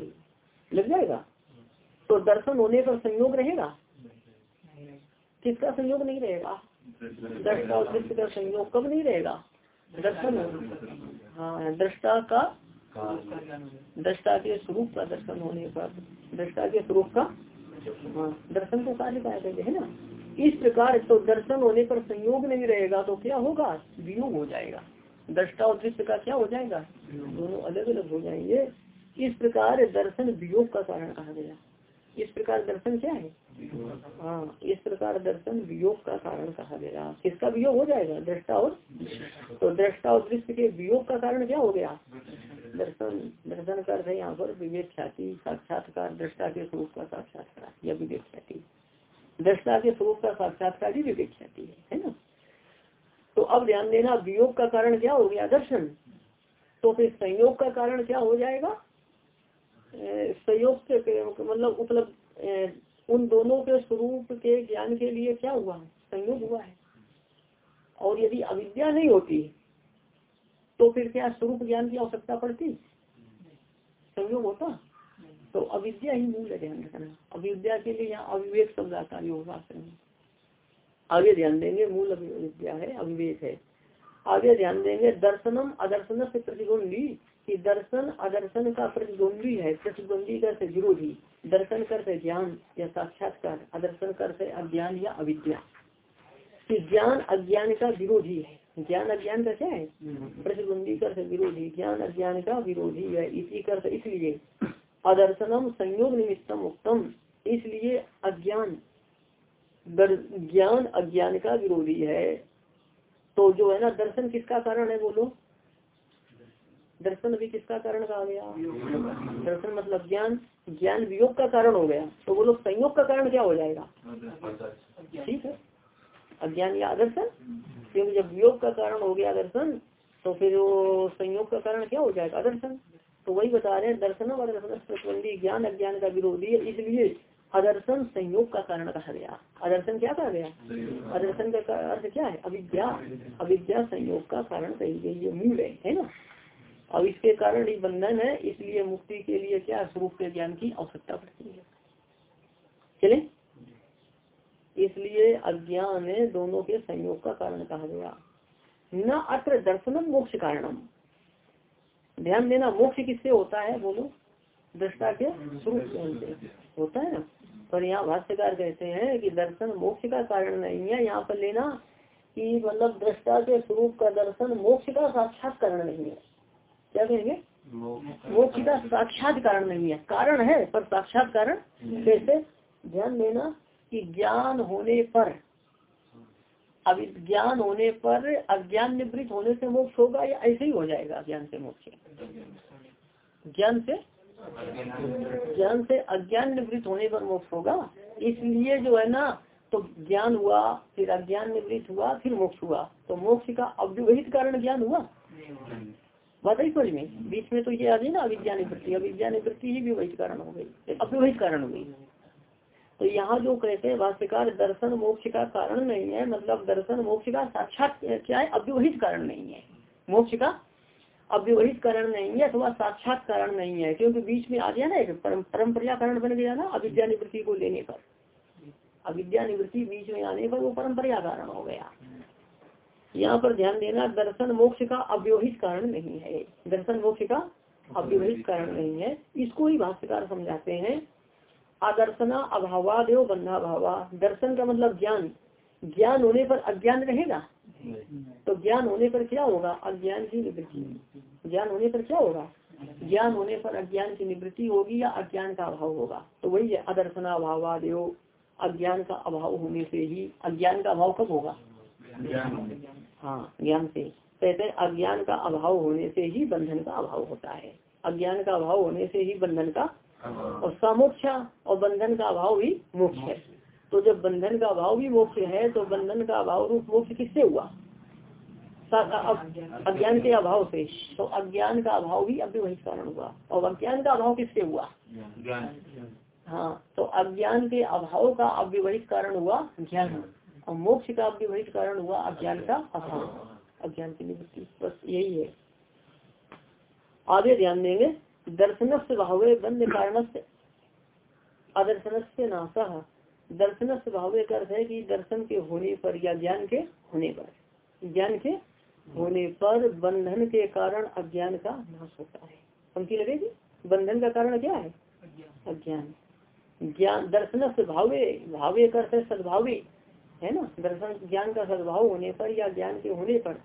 लग जाएगा? तो दर्शन होने पर संयोग रहेगा? किसका संयोग नहीं रहेगा? दृष्टा और दृष्टि का संयोग कब नहीं रहेगा? दर्शन हाँ। दृष्टा का दृष्टा के स्वरूप का दर्शन होने पर। दृष्टा के स्वरूप का? हाँ दर्शन को कार्य पाया गया है ना? इस प्रकार तो दर्शन होने पर संयोग नहीं रहेगा तो क्या होगा? वियोग हो जाएगा। दृष्टा और दृश्य का क्या हो जाएगा? दोनों अलग अलग हो जाएँगे। इस प्रकार दर्शन वियोग का कारण कहा गया। इस प्रकार दर्शन क्या है हाँ इस प्रकार दर्शन वियोग का कारण कहा गया। किसका वियोग हो जाएगा, दृष्टा और तो दृष्टा और दृश्य के वियोग का कारण क्या हो गया? दर्शन दर्शन कर रहे यहाँ पर विवेक ख्याति, साक्षात्कार, दृष्टा के स्वरूप का साक्षात्कार या विवेक ख्याति। दृष्टा के स्वरूप का साक्षात्कार ही विवेक ख्याति है है ना? तो अब ध्यान देना, वियोग का कारण क्या हो गया? दर्शन। तो फिर संयोग का कारण क्या हो जाएगा? संयोग के मतलब उपलब्ध उन दोनों के स्वरूप के ज्ञान के लिए क्या हुआ? है संयोग हुआ है। और यदि अविद्या नहीं होती तो फिर क्या स्वरूप ज्ञान की आवश्यकता पड़ती? संयोग होता? तो अविद्या ही मूल है ध्यान रखना। अविद्या के लिए यहाँ अविवेक शब्द आता है में आगे ध्यान देंगे, मूल अविद्या है, अविवेक है। आगे ध्यान देंगे, दर्शनम अदर्शन से प्रतिद्वंदी कि दर्शन अदर्शन का प्रतिद्वंदी है प्रतिद्वंदी करते विरोधी। दर्शन कर से ज्ञान या साक्षात्कार अदर्शन कर से अज्ञान या अविद्या। कि ज्ञान अज्ञान का विरोधी है। ज्ञान अज्ञान का क्या है? प्रतिद्वंदी करते विरोधी। ज्ञान अज्ञान का विरोधी है इसी करते इसलिए अदर्शनम संयोग निमित्तम उत्तम इसलिए अज्ञान ज्ञान अज्ञान का विरोधी है। तो जो है ना दर्शन किसका कारण है बोलो? दर्शन भी किसका कारण कहा गया? दर्शन मतलब ज्ञान ज्ञान वियोग का कारण हो गया। तो बोलो संयोग का कारण क्या हो जाएगा? ठीक है। अज्ञान या आदर्शन क्योंकि जब वियोग का कारण हो गया दर्शन तो फिर वो संयोग का कारण क्या हो जाएगा? आदर्शन तो वही बता रहे हैं, दर्शन और दर्शन प्रतिबंधी ज्ञान, अज्ञान का विरोधी है इसलिए अदर्शन संयोग का कारण कहा गया। अदर्शन क्या कहा गया? अदर्शन का अर्थ क्या है? अविद्या। अविद्या संयोग का कारण कही गई ये मूल है है ना? अब इसके कारण ही बंधन है, इसलिए मुक्ति के लिए क्या स्वरूप के ज्ञान की आवश्यकता पड़ती है। चले? इसलिए अज्ञान दोनों के संयोग का कारण कहा गया। न अत्र दर्शनम मोक्ष कारणम। ध्यान देना, मोक्ष किससे होता है, बोलो? दृष्टा के स्वरूप से होता है। ना? पर यहाँ भाष्यकार कहते हैं कि दर्शन मोक्ष का कारण नहीं है। यहाँ पर लेना कि मतलब दृष्टा के स्वरूप का दर्शन मोक्ष का साक्षात कारण नहीं है। क्या कहेंगे? मोक्ष का साक्षात कारण नहीं है। कारण है, पर साक्षात कारण कैसे? ध्यान देना कि ज्ञान होने पर, अब ज्ञान होने पर अज्ञान निवृत्त होने से मोक्ष होगा या ऐसे ही हो जाएगा ज्ञान से मोक्ष? ज्ञान से? ज्ञान से अज्ञान निवृत्त होने पर मोक्ष होगा। इसलिए जो है ना तो ज्ञान हुआ, फिर अज्ञान निवृत्त हुआ, फिर मोक्ष हुआ। तो मोक्ष का अव्यवहित कारण ज्ञान हुआ? बताइए समझ में बीच में तो ये आ गई ना अविद्या निवृत्ति अविद्या निवृत्ति ही विवहित कारण हो गई। अव्यवहित कारण हो गई। तो यहाँ जो कहते हैं, भाष्यकार, दर्शन मोक्ष का कारण नहीं है मतलब दर्शन मोक्ष का साक्षात क्या है? अव्यवहित कारण नहीं है। मोक्ष का अव्यवहित कारण नहीं है अथवा साक्षात कारण नहीं है, क्योंकि बीच में आ गया ना एक परम्परा कारण बन गया ना अविद्या निवृत्ति को लेने पर। अविद्या निवृत्ति बीच में आने पर वो परम्परा कारण हो गया। यहाँ पर ध्यान देना दर्शन मोक्ष का अव्योहित कारण नहीं है। दर्शन मोक्ष का अव्योहित कारण नहीं है। इसको ही भाष्यकार समझाते हैं। आदर्शना अभावादेव बंधा भावा दर्शन का मतलब ज्ञान। ज्ञान होने पर अज्ञान रहेगा? तो ज्ञान होने पर क्या होगा? अज्ञान की निवृत्ति। ज्ञान होने पर क्या होगा? ज्ञान होने पर अज्ञान की निवृत्ति होगी या अज्ञान का अभाव होगा? तो वही है अदर्शना अभावादेव। अज्ञान का अभाव होने से ही अज्ञान का अभाव कब होगा? हाँ ज्ञान से। कहते हैं अज्ञान का अभाव होने से ही बंधन का अभाव होता है। अज्ञान का अभाव होने से ही बंधन का और सामोक्षा और बंधन का अभाव भी मोक्ष है। तो जब बंधन का अभाव भी मोक्ष है तो बंधन का अभाव रूप मोक्ष किससे हुआ? अज्ञान के अभाव से। तो अज्ञान का अभाव भी अव्यवहित कारण हुआ। और अज्ञान का अभाव किससे हुआ? हाँ तो अज्ञान के अभाव का अव्यवहित कारण हुआ। ज्ञान। और मोक्ष का अव्यवहित कारण हुआ अज्ञान का अभाव। अज्ञान की निवृत्ति बस यही है। आगे ध्यान देंगे दर्शन से भावे बंद कारण से अदर्शन से नाशा। दर्शन से भावे का अर्थ है कि दर्शन के होने पर या ज्ञान के होने पर। ज्ञान के होने पर बंधन के कारण अज्ञान का नाश होता है। पंक्ति लगेगी बंधन का कारण क्या है? अज्ञान। ज्ञान दर्शन से भावे भावे कर सद्भावे। है ना? दर्शन ज्ञान का सद्भाव होने पर या ज्ञान के होने पर,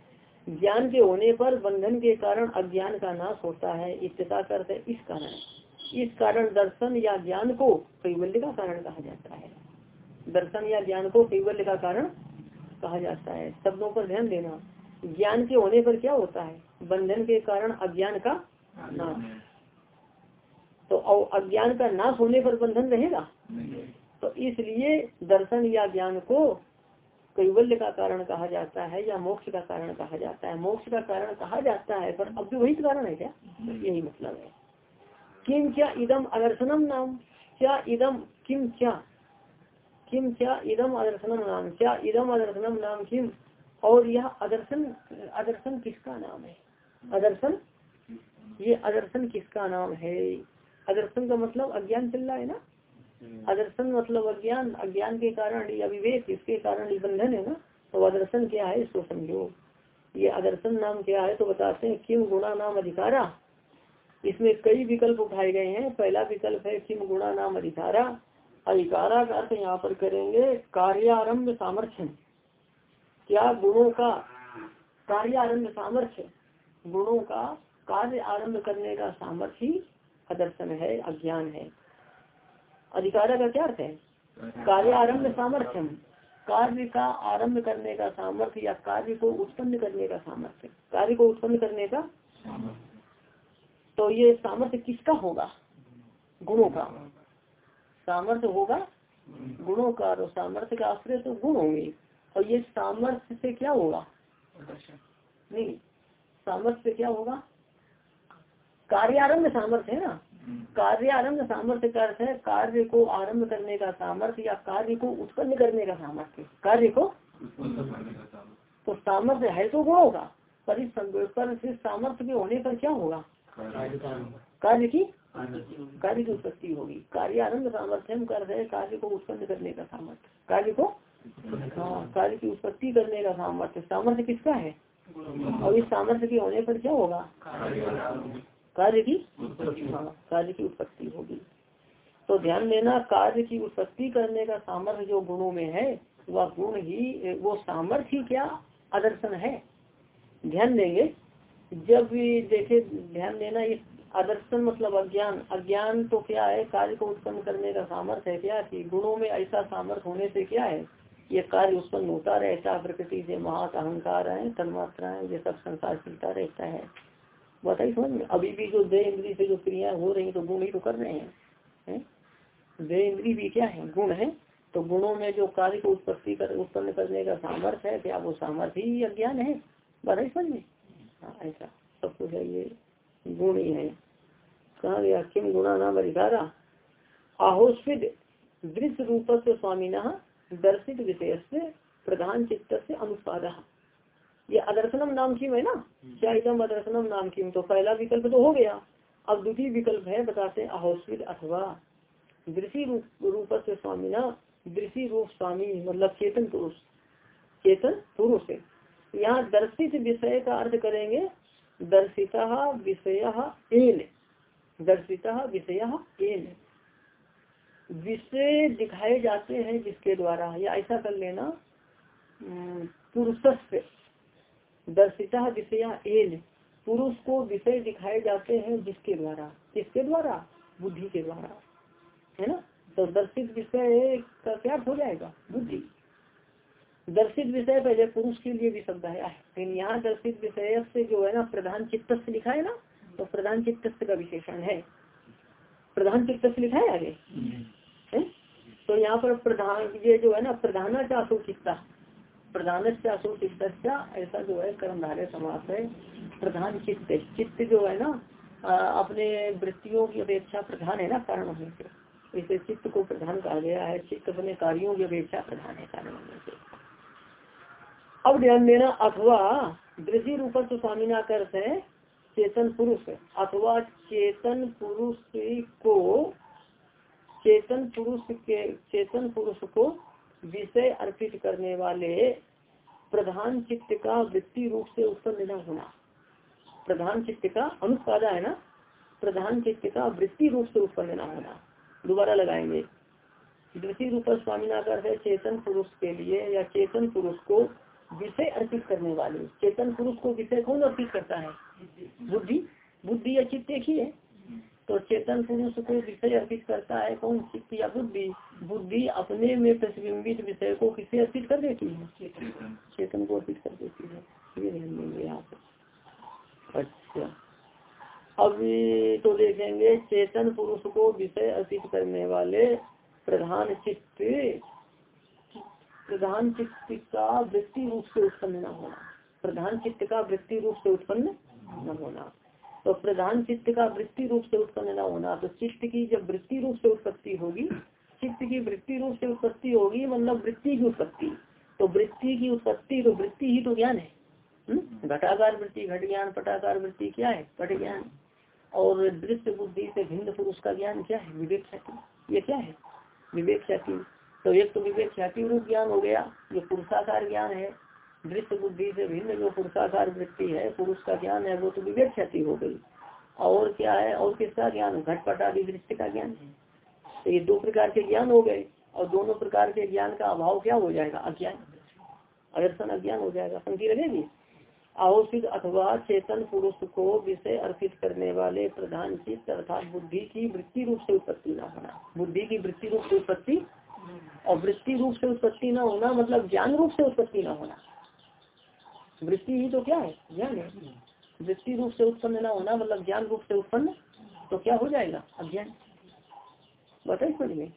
ज्ञान के होने पर बंधन के कारण अज्ञान का नाश होता है इत्यता करते इस कारण। इस कारण दर्शन या ज्ञान को कैवल्य का कारण कहा जाता है। दर्शन या ज्ञान को कैवल्य का कारण कहा जाता है। शब्दों पर ध्यान देना। ज्ञान के होने पर क्या होता है? बंधन के कारण अज्ञान का नाश। तो अज्ञान का नाश होने पर बंधन रहेगा? तो इसलिए दर्शन या ज्ञान को कैवल्य का कारण कहा जाता है या मोक्ष का कारण कहा जाता है। मोक्ष का कारण कहा जाता है, पर अब भी वही कारण है क्या? यही मतलब है। किम क्या इदम अदर्शनम नाम? क्या इदम किम क्या? किम क्या इदम अदर्शनम नाम? क्या इदम अदर्शनम नाम किम और यह अदर्शन अदर्शन किसका नाम है? अदर्शन? ये अदर्शन किसका नाम है? अदर्शन का मतलब अज्ञान चल रहा है ना? अदर्शन मतलब अज्ञान अज्ञान के कारण या विवेक, इसके कारण बंधन है ना तो अदर्शन क्या है इसको समझो। ये अदर्शन नाम क्या है तो बताते हैं, किम गुणा नाम अधिकारा। इसमें कई विकल्प उठाए गए हैं। पहला विकल्प है किम गुणा नाम अधिकारा। अधिकारा का अर्थ यहाँ पर करेंगे कार्यारंभ सामर्थ्य। क्या गुणों का कार्यारंभ सामर्थ्य? गुणों का कार्य आरंभ करने का सामर्थ्य अदर्शन है, अज्ञान है। अधिकार का क्या अर्थ है? कार्य आरंभ सामर्थ्यम। कार्य का आरंभ करने का सामर्थ्य या कार्य को उत्पन्न करने का सामर्थ्य। कार्य को उत्पन्न करने का तो ये सामर्थ्य किसका होगा? गुणों का। सामर्थ्य होगा गुणों का। तो सामर्थ्य का आश्रय तो गुण होंगे। और ये सामर्थ्य से क्या होगा? नहीं, सामर्थ्य से क्या होगा? कार्यारंभ सामर्थ्य है ना। कार्य आरंभ सामर्थ्य का अर्थ है कार्य को आरंभ करने का सामर्थ्य या कार्य को उत्पन्न करने का सामर्थ्य। कार्य को? तो सामर्थ्य है तो गुण होगा, पर इस पर सामर्थ्य के होने पर क्या होगा? कार्य की कार्य की उत्पत्ति होगी। कार्य आरंभ सामर्थ्य हम कर रहे कार्य को उत्पन्न करने का सामर्थ्य। कार्य को? हाँ कार्य की उत्पत्ति करने का सामर्थ्य। सामर्थ्य किसका है? और इस सामर्थ्य के होने पर क्या होगा? कार्य की हाँ कार्य की उत्पत्ति होगी। तो ध्यान देना, कार्य की उत्पत्ति करने का सामर्थ्य जो गुणों में है, वह गुण ही, वो सामर्थ्य ही क्या? आदर्शन है। ध्यान देंगे, जब देखे, ध्यान देना, ये आदर्शन मतलब अज्ञान। अज्ञान तो क्या है? कार्य को उत्पन्न करने का सामर्थ्य है क्या? कि गुणों में ऐसा सामर्थ्य होने से क्या है? ये कार्य उत्पन्न होता रहता प्रकृति से महात अहंकार है तन्मात्राएँ ये सब संसार चलता रहता है। बताइए समझ में अभी भी जो दे इंद्री से जो क्रिया हो रही तो गुण ही तो कर रहे हैं, है? दे इंद्री भी क्या है? गुण है। तो गुणों में जो कार्य को उत्पत्ति कर, उत्पन्न करने का सामर्थ्य है, क्या वो सामर्थ्य ही अज्ञान है? बताइए समझ में हाँ ऐसा सब कुछ है, ये गुण ही है। कहा गया, किम गुणा नाम अधिकारा? आहोस्विद दृश्य से स्वामी दर्शित विषय से प्रधान चित्त से अनुपाद ये अदर्शनम नाम किम है ना? क्या अदर्शनम नाम किम तो पहला विकल्प तो हो गया। अब द्वितीय विकल्प है, बताते आहोस्विद अथवा दृषि रूप से स्वामी ना, दृषि रूप स्वामी मतलब चेतन पुरुष चेतन पुरुष है यहाँ दर्शित विषय का अर्थ करेंगे, दर्शिता विषय एन, दर्शिता विषय एन। विषय दिखाए जाते हैं जिसके द्वारा, या ऐसा कर लेना पुरुष दर्शिता विषय एन पुरुष को विषय दिखाए जाते हैं जिसके द्वारा? किसके द्वारा? बुद्धि के द्वारा। है ना? तो दर्शित विषय का क्या हो जाएगा? बुद्धि। दर्शित विषय पहले पुरुष के लिए भी शब्द आया है। लेकिन यहाँ दर्शित विषय से जो है ना प्रधान चित्त से लिखा है ना तो प्रधान चित्त का विशेषण है। प्रधान चित्त से लिखा है आगे? है? तो यहाँ पर प्रधान ये जो है ना प्रधान चाशो चित्ता। प्रधान चाशो चित्त ऐसा जो है कर्मधारे समास है। प्रधान चित्त चित्त जो है ना अपने वृत्तियों की अपेक्षा प्रधान है ना, कारण होने से। इसे चित्त को प्रधान कहा गया है। चित्त अपने कार्यों की अपेक्षा प्रधान है, कारण होने से। अब ध्यान देना, अथवा दृष्टि रूप तो स्वामी ना करते है, चेतन पुरुष। अथवा चेतन पुरुष को, चेतन पुरुष के, चेतन पुरुष को विषय अर्पित करने वाले प्रधान चित्त का वृत्ति रूप से उत्पन्न न होना। प्रधान चित्त का अनुपादा है ना? प्रधान चित्त का वृत्ति रूप से उत्पन्न न होना। दोबारा लगाएँगे। दृष्टि रूप स्वामी नाकर है, चेतन पुरुष के लिए या चेतन पुरुष को विषय अर्पित करने वाले। चेतन पुरुष को विषय कौन अर्पित करता है? बुद्धि। बुद्धि या चित्त एक ही है? तो चेतन पुरुष को विषय अर्पित करता है कौन चित्त या बुद्धि बुद्धि अपने में प्रतिबिंबित विषय को किसे अर्पित कर देती है? चेतन को अर्पित कर देती है। ये ध्यान देंगे यहाँ पे। अच्छा। अब तो देखेंगे, चेतन पुरुष को विषय अर्पित करने वाले प्रधान चित्त प्रधान चित्त का वृत्ति रूप से उत्पन्न न होना। प्रधान चित्त का वृत्ति रूप से उत्पन्न न होना। तो प्रधान चित्त का वृत्ति रूप से उत्पन्न न होना तो चित्त की जब वृत्ति रूप से उत्पत्ति होगी, चित्त की वृत्ति रूप से उत्पत्ति होगी मतलब वृत्ति की उत्पत्ति। तो वृत्ति की उत्पत्ति तो वृत्ति ही तो ज्ञान है। हम्म? घटाकार वृत्ति, घट ज्ञान, पटाकार वृत्ति क्या है? पट ज्ञान। और दृश्य बुद्धि से भिन्न पुरुष का ज्ञान क्या है? विवेक ख्याति ये क्या है? विवेक ख्याति तो एक तो विवेक ख्याति रूप ज्ञान हो गया जो पुरुषाकार ज्ञान है। दृश्य बुद्धि से भिन्न जो पुरुषाकार वृत्ति है, पुरुष का ज्ञान है, वो तो विवेक क्षति हो गई। और क्या है? और किसका ज्ञान? घटपट आदि दृश्य का ज्ञान तो ये दो प्रकार के ज्ञान हो गए, और दोनों प्रकार के ज्ञान का अभाव क्या हो जाएगा? अज्ञान। अदर्शन अज्ञान हो जाएगा, पंक्ति लगेगी। अवसित अथवा चेतन पुरुष को विषय अर्पित करने वाले प्रधान चित्त अर्थात बुद्धि की वृत्ति रूप से उत्पत्ति न होना। बुद्धि की वृत्ति रूप से उत्पत्ति और वृत्ति रूप से उत्पत्ति न होना मतलब ज्ञान रूप से उत्पत्ति न होना। वृत्ति ही तो क्या है? ज्ञान है। वृत्ति रूप से उत्पन्न न होना मतलब ज्ञान रूप से उत्पन्न तो क्या हो जाएगा? अज्ञान। बताइए समझ में।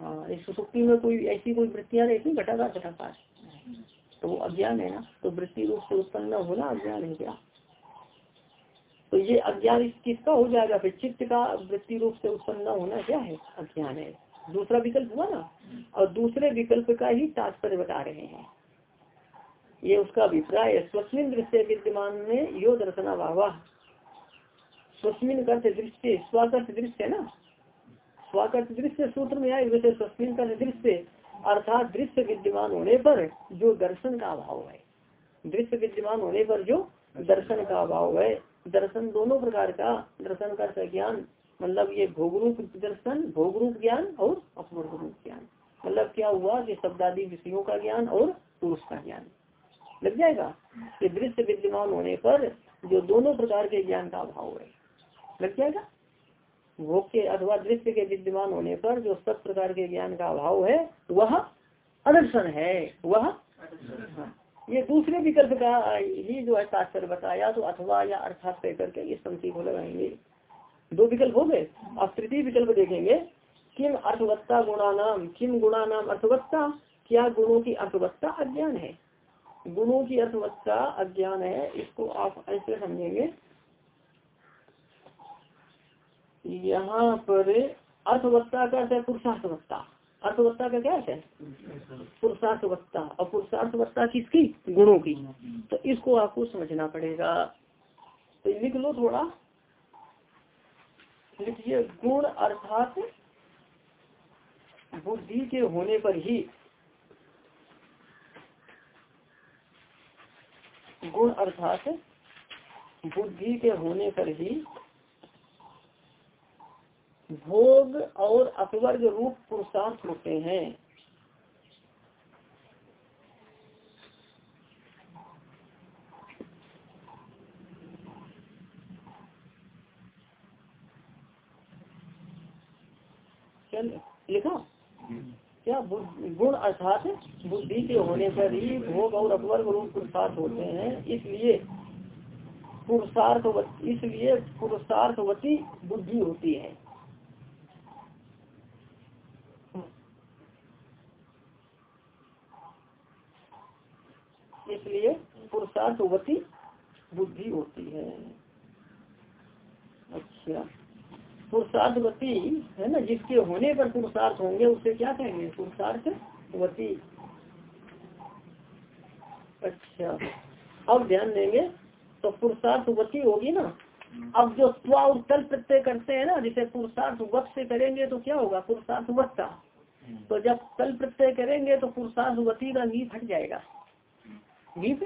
हाँ इस सुसुप्ति में कोई ऐसी कोई वृत्तियाँ रहती घटाकार घटाकार तो वो अज्ञान है ना। तो वृत्ति रूप से उत्पन्न न होना अज्ञान है क्या? तो ये अज्ञान किसका हो जाएगा। फिर चित्त का वृत्ति रूप से उत्पन्न न होना क्या है? अज्ञान है। दूसरा विकल्प हुआ ना? और दूसरे विकल्प का ही तात्पर्य बता रहे हैं। ये उसका अभिप्राय है। स्वस्मिन दृश्य विद्यमान में यो दर्शना वाह स्वस्मिन कर्थ दृश्य स्वाकर्थ दृश्य है ना? स्वाकर्थ दृश्य सूत्र में आए वैसे स्वस्मिन कर्थ दृश्य अर्थात दृश्य विद्यमान होने पर जो दर्शन का अभाव है। दृश्य विद्यमान होने पर जो दर्शन का अभाव है। दर्शन दोनों प्रकार का, दर्शन का ज्ञान मतलब ये भोगरूप दर्शन, भोगरूप ज्ञान और अपवर्ग रूप ज्ञान। मतलब क्या हुआ कि शब्दादी विषयों का ज्ञान और पुरुष का ज्ञान। लग जाएगा ये दृश्य विद्यमान होने पर जो दोनों प्रकार के ज्ञान का अभाव है, लग जाएगा? भोग के अथवा दृश्य के विद्यमान होने पर जो सब प्रकार के ज्ञान का अभाव है, वह अदर्शन है, वह। ये दूसरे विकल्प का ही जो है शास्त्र बताया तो अथवा या अर्थात तय करके ये संति को लगाएँगे। दो विकल्प हो गए। अब तृतीय विकल्प देखेंगे। किम अर्थवत्ता गुणा नाम किम गुणा नाम अर्थवत्ता? क्या गुणों की अर्थवत्ता अज्ञान है? गुणों की अर्थवत्ता अज्ञान है, इसको आप ऐसे समझेंगे। यहाँ पर अर्थवत्ता का अर्थ है पुरुषार्थवत्ता अर्थवत्ता का क्या है? पुरुषार्थवत्ता और पुरुषार्थवत्ता किसकी? गुणों की। तो इसको आपको समझना पड़ेगा। तो लिख लो थोड़ा। लिखिए, गुण अर्थात बुद्धि के होने पर ही गुण अर्थात बुद्धि के होने पर ही भोग और अपवर्ग रूप पुरुषार्थ होते हैं। चल, लिखा। क्या गुण अर्थात बुद्धि के होने पर ही भोग और अपवर्ग रूप पुरुषार्थ होते हैं। इसलिए पुरुषार्थ इसलिए पुरुषार्थवती बुद्धि होती है। इसलिए पुरुषार्थवती बुद्धि होती है। अच्छा। पुरुषार्थवती है ना, जिसके होने पर पुरुषार्थ होंगे, उसे क्या कहेंगे? पुरुषार्थवती अच्छा। अब ध्यान देंगे तो पुरुषार्थवती होगी ना? अब जो स्वा और तल प्रत्यय करते हैं ना, जिसे पुरुषार्थ वत से करेंगे तो क्या होगा? पुरुषार्थ का तो जब तल प्रत्यय करेंगे तो पुरुषार्थवती का नीप हट जाएगा। नीप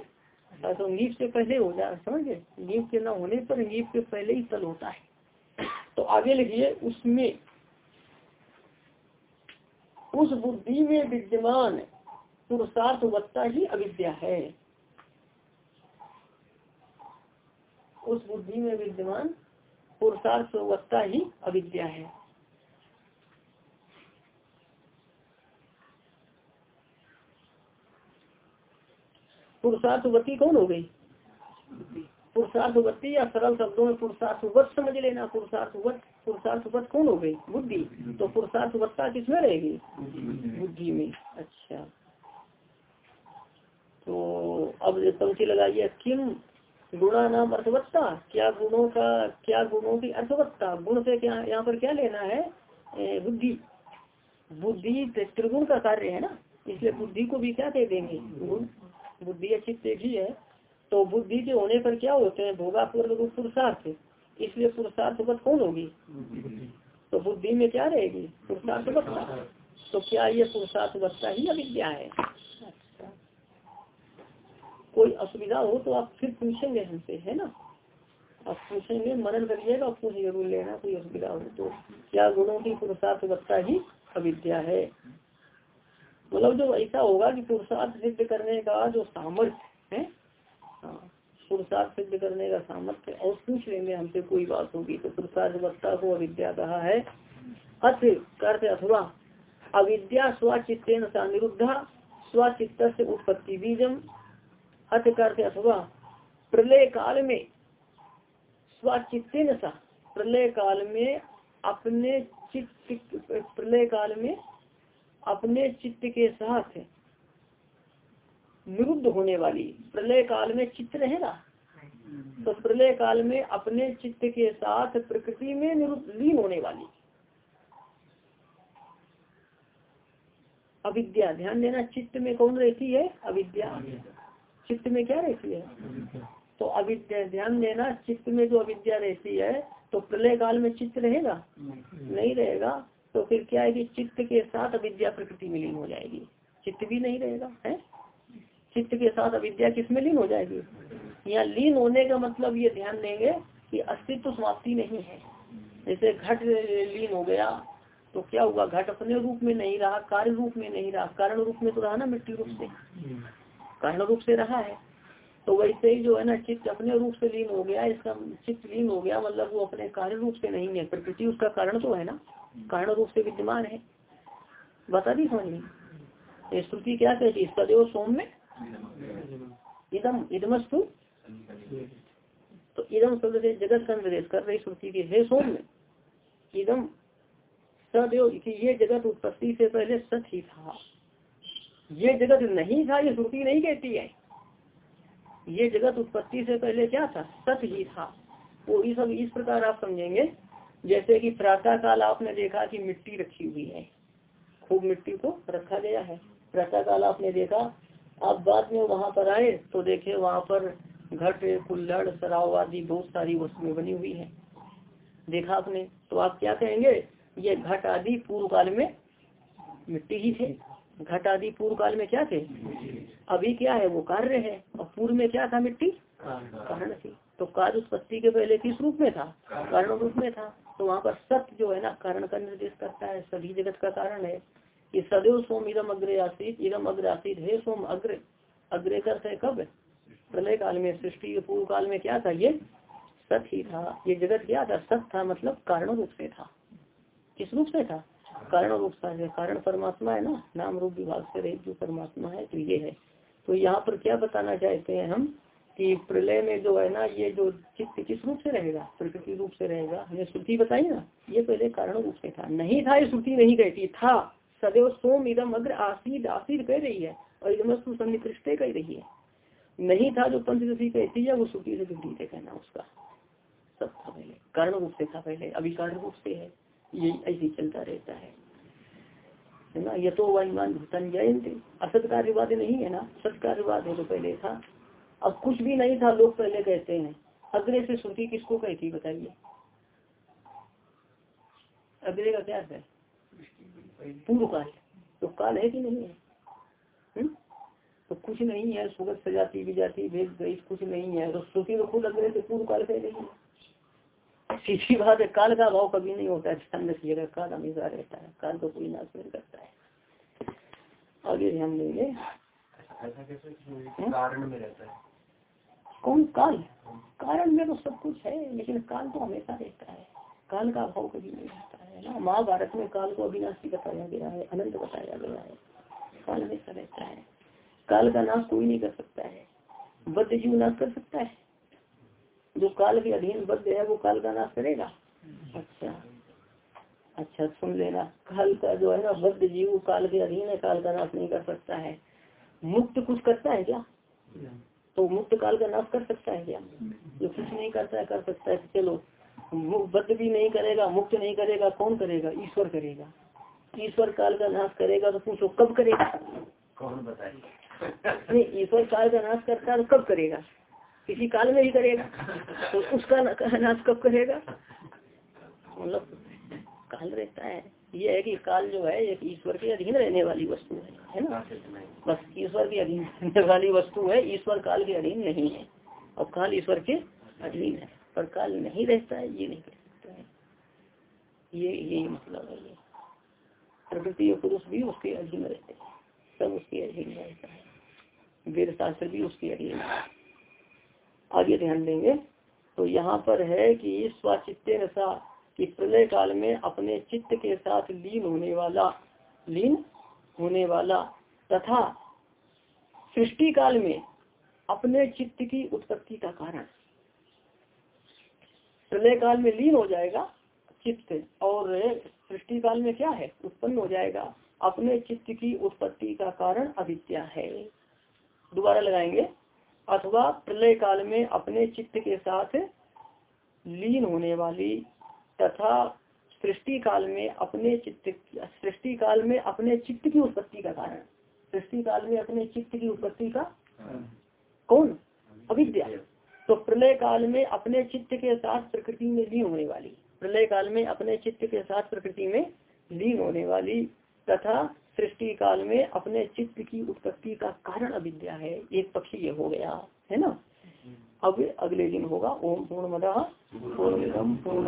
तो नीप से पहले हो जाए समझे? नीप के न होने पर नीप के पहले ही तल होता है। तो आगे लिखिए, उसमें, उस बुद्धि में विद्यमान पुरुषार्थवत्ता ही अविद्या है। उस बुद्धि में विद्यमान पुरुषार्थवत्ता ही अविद्या है। पुरुषार्थवती कौन हो गई? पुरुषार्थवती या सरल शब्दों में पुरुषार्थवत समझ लेना, पुरुषार्थवत पुरुषार्थवत कौन हो गई बुद्धि। तो पुरुषार्थवत्ता किसमें रहेगी? बुद्धि में। अच्छा। तो अब पंक्ति लगाइए, किम गुणा नाम अर्थवत्ता? क्या गुणों का क्या गुणों की अर्थवत्ता? गुण से क्या यहाँ पर क्या लेना है? बुद्धि। बुद्धि त्रिगुण का कार्य है ना? इसलिए बुद्धि को भी क्या दे देंगे? गुण। बुद्धि एक ही है। तो बुद्धि के होने पर क्या होते हैं? भोगापूर्व रूप पुरुषार्थ इसलिए पुरुषार्थवत कौन होगी? तो बुद्धि में क्या रहेगी? पुरुषार्थ पुरुषार्थवत्ता तो क्या ये पुरुषार्थ पुरुषार्थवत्ता ही अविद्या है? अच्छा। कोई असुविधा हो तो आप फिर पूछेंगे हमसे है ना? आप पूछेंगे मनन करिएगा पूछ ज़रूर लेना कोई असुविधा हो तो। क्या गुणों की पुरुषार्थ पुरुषार्थवत्ता ही अविद्या है? मतलब जो ऐसा होगा कि पुरुषार्थ सिद्ध करने का जो सामर्थ्य है हाँ पुरुषार्थ सिद्ध करने का सामर्थ्य और पूछ में हमसे कोई बात होगी तो पुरुषार्थ वक्ता को अविद्या कहा है। अथ करते अथवा, अविद्या स्वचित्तेन सा निरुद्धा स्वचित्त से उत्पत्ति बीजम। अथ करते अथवा, प्रलय काल में, स्वचित्तेन सा, प्रलय काल में अपने चित्त, प्रलय काल में अपने चित्त के साथ निरुद्ध होने वाली। प्रलय काल में चित्त रहेगा। तो प्रलय काल में अपने चित्त के साथ प्रकृति में निरुद्ध लीन होने वाली। अविद्या, ध्यान देना, चित्त में कौन रहती है? अविद्या। चित्त में क्या रहती है? तो अविद्या, ध्यान देना, चित्त में जो अविद्या रहती है तो प्रलय काल में चित्त रहेगा? नहीं रहेगा। तो फिर क्या है कि चित्त के साथ अविद्या प्रकृति में लीन हो जाएगी। चित्त भी नहीं रहेगा, है? चित्त के साथ अविद्या किसमें लीन हो जाएगी? यहाँ लीन होने का मतलब ये ध्यान देंगे कि अस्तित्व समाप्ति नहीं है। जैसे घट लीन हो गया तो क्या हुआ? घट अपने रूप में नहीं रहा, कार्य रूप में नहीं रहा। कारण रूप में तो रहा ना मिट्टी रूप से। कारण रूप से रहा है। तो वैसे ही जो है ना, चित्त अपने रूप से लीन हो गया, इसका चित्त लीन हो गया मतलब वो अपने कार्य रूप से नहीं है। प्रकृति उसका कारण तो है ना। कारण रूप से विद्यमान है। बता दी समझ स्तुति क्या कहती है? सदैव सोम में इदम, इदमस्तु? तो इदम शब्द से जगत का निर्देश कर रही श्रुति की हे सोम इदम सदैव ये जगत उत्पत्ति से पहले सत ही था। ये जगत नहीं था, ये श्रुति नहीं कहती है। ये जगत उत्पत्ति से पहले क्या था? सत ही था। वो इस सब इस प्रकार आप समझेंगे, जैसे कि प्रातः काल आपने देखा कि मिट्टी रखी हुई है। खूब मिट्टी को रखा गया है। प्रातः काल आपने देखा आप बाद में वहाँ पर आए तो देखे वहाँ पर घट कुल्लड़ शराब आदि बहुत सारी वस्तुएँ बनी हुई है। देखा आपने? तो आप क्या कहेंगे? ये घट आदि पूर्व काल में मिट्टी ही थे। घट आदि पूर्व काल में क्या थे? अभी क्या है? वो कार्य है। और पूर्व में क्या था मिट्टी? कारण थी। तो कार्य उत्पत्ति के पहले किस रूप में था? कारण रूप में था। तो वहाँ पर सत्य जो है ना, कारण का निर्देश करता है। सभी जगत का कारण है। कि सदैव सोम इदम अग्रे आसित, इदम अग्र आसित। हे सोम, अग्र, अग्रे करते कब? प्रलय काल में, सृष्टि के पूर्व काल में क्या था ये? सत ही था। ये जगत क्या था? सत था मतलब कारण रूप से था। किस रूप से था? कारण रूप से कारण परमात्मा है ना? नाम रूप विभाग से रहित जो परमात्मा है तो ये है। तो यहाँ पर क्या बताना चाहते हैं हम कि प्रलय में जो है ना, ये जो चित्त किस रूप से रहेगा? प्रकृति रूप से रहेगा। हमें श्रुति बताई ना? ये पहले कारण रूप से था। नहीं था, ये श्रुति नहीं कहती। था। सदैव सोम इदम अग्र आसीद आसीद कह रही है और इदमस्तु सन्निकृष्ट कह रही है। नहीं था जो पंचदशी कहती है, वो श्रुति से विपरीत है कहना उसका। सब था पहले। कारण रूप से था पहले अभी कारण रूप से है। ये ऐसे चलता रहता है। ना? ये तो वहीमान भूतन जयंती असत कार्यवाद नहीं है ना? सत कार्यवाद है तो पहले था। अब कुछ भी नहीं था, लोग पहले कहते हैं। अग्रे से श्रुति किसको कहती बताइए? अग्रे का क्या है? पूर्व काल तो काल है कि नहीं है? तो कुछ नहीं है सुगत सजाती विजाती भेद गई कुछ नहीं है। तो श्रुति तो खुद अग्रे से पूर्व काल से रही है। सीधी बात है काल का भाव कभी नहीं होता है। ध्यान रखिएगा काल हमेशा रहता है। काल तो कोई नाश नहीं करता है। आगे ध्यान देंगे। कारण में रहता है? कौन? काल? कारण में तो सब कुछ है लेकिन काल तो हमेशा रहता है। काल का अभाव कभी नहीं रहता है ना। महाभारत में काल को अविनाशी बताया गया है अनंत बताया गया है। काल हमेशा रहता है। काल का नाश कोई नहीं कर सकता है। बद्ध जीव नाश कर सकता है। जो काल के अधीन बद्ध है वो काल का नाश करेगा। अच्छा। अच्छा सुन लेना। काल का जो है ना बद्ध जीव काल के अधीन है काल का नाश नहीं कर सकता है। मुक्त कुछ करता है क्या? तो मुक्त काल का नाश कर सकता है क्या? जो कुछ नहीं करता है कर सकता है। चलो बद्ध भी नहीं करेगा मुक्त नहीं करेगा कौन करेगा? ईश्वर करेगा। ईश्वर काल का नाश करेगा तो पूछो कब करेगा? कौन बताइए नहीं ईश्वर काल का नाश करता है तो कब करेगा? किसी काल में ही करेगा। तो उसका नाश कब करेगा? मतलब काल रहता है। ये है कि काल जो है एक ईश्वर के अधीन रहने वाली वस्तु है है ना? बस ईश्वर के अधीन रहने वाली वस्तु है ईश्वर काल के अधीन नहीं है। और काल ईश्वर के अधीन है। पर काल नहीं रहता है, ये नहीं कह सकता है। ये यही मतलब है ये। प्रकृति और पुरुष भी उसके अधीन रहते हैं। सब उसके अधीन रहता है। वेद शास्त्र भी उसके अधीन है। आगे ध्यान देंगे। तो यहाँ पर है कि स्वाचित्य नशा कि प्रलय काल में अपने चित्त के साथ लीन होने वाला, लीन होने वाला तथा सृष्टि काल में अपने चित्त की उत्पत्ति का कारण। प्रलय काल में लीन हो जाएगा चित्त और सृष्टि काल में क्या है? उत्पन्न हो जाएगा। अपने चित्त की उत्पत्ति का कारण अविद्या है। दोबारा लगाएँगे। अथवा प्रलय काल में अपने चित्त के साथ लीन होने वाली तथा सृष्टि काल में अपने चित्त सृष्टि काल में अपने चित्त की उत्पत्ति का कारण। सृष्टि काल में अपने चित्त की उत्पत्ति का कौन? अविद्या। तो प्रलय काल में अपने चित्त के साथ प्रकृति में लीन होने वाली, प्रलय काल में अपने चित्त के साथ प्रकृति में लीन होने वाली, तथा सृष्टि काल में अपने चित्त की उत्पत्ति का कारण अविद्या है, एक पक्षी ये हो गया, है ना? अब अगले दिन होगा, ओम पूर्ण मदा पूर्ण पूर्ण